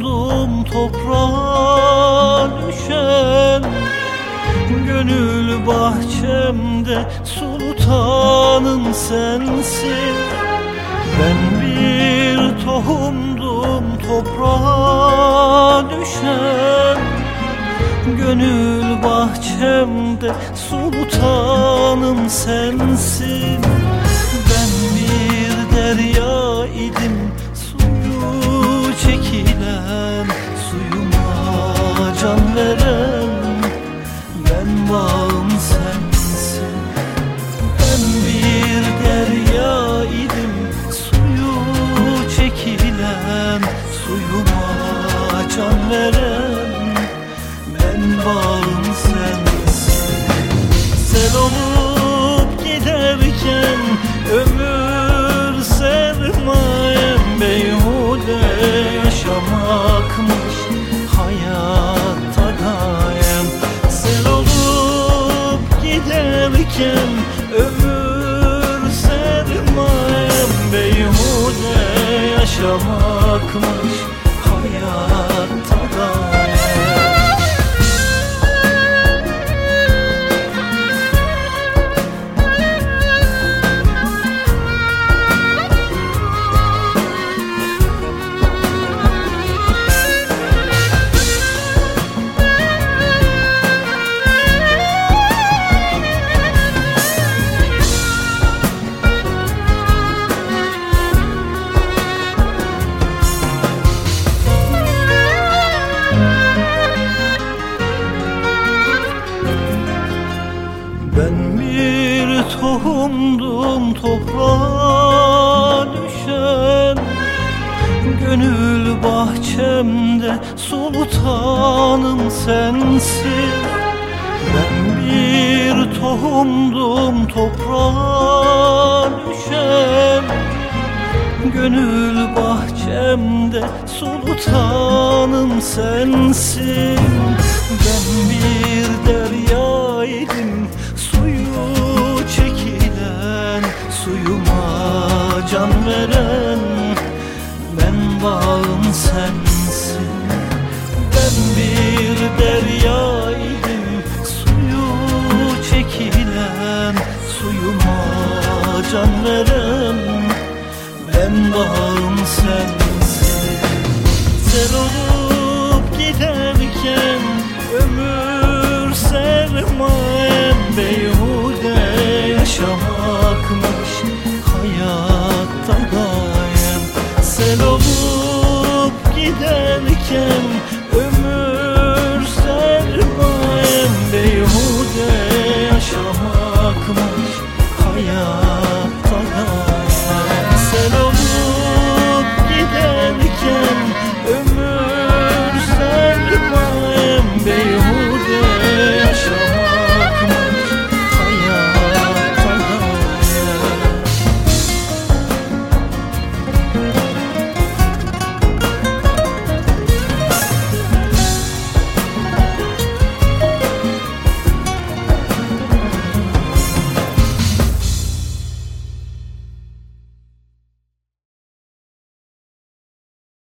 Tohumdum toprağa düşen Gönül bahçemde sultanın sensin. Ben bir tohumdum toprağa düşen Gönül bahçemde sultanım sensin. Ben bir derya Suyuma can veren ben bağım sensin Sel olup giderken yaşamakmış hayatta tohumdum toprağa düşen Gönül bahçemde sultanım sensin. Ben bir tohumdum toprağa düşen Gönül bahçemde sultanım sensin. Ben bir deryaydım can veren ben bağım sensin. Ben bir deryaydım suyu çekilen Suyuma can veren ben bağım sensin. Sel olup giderken ömür sermayem Beyhude yaşamakmış hayat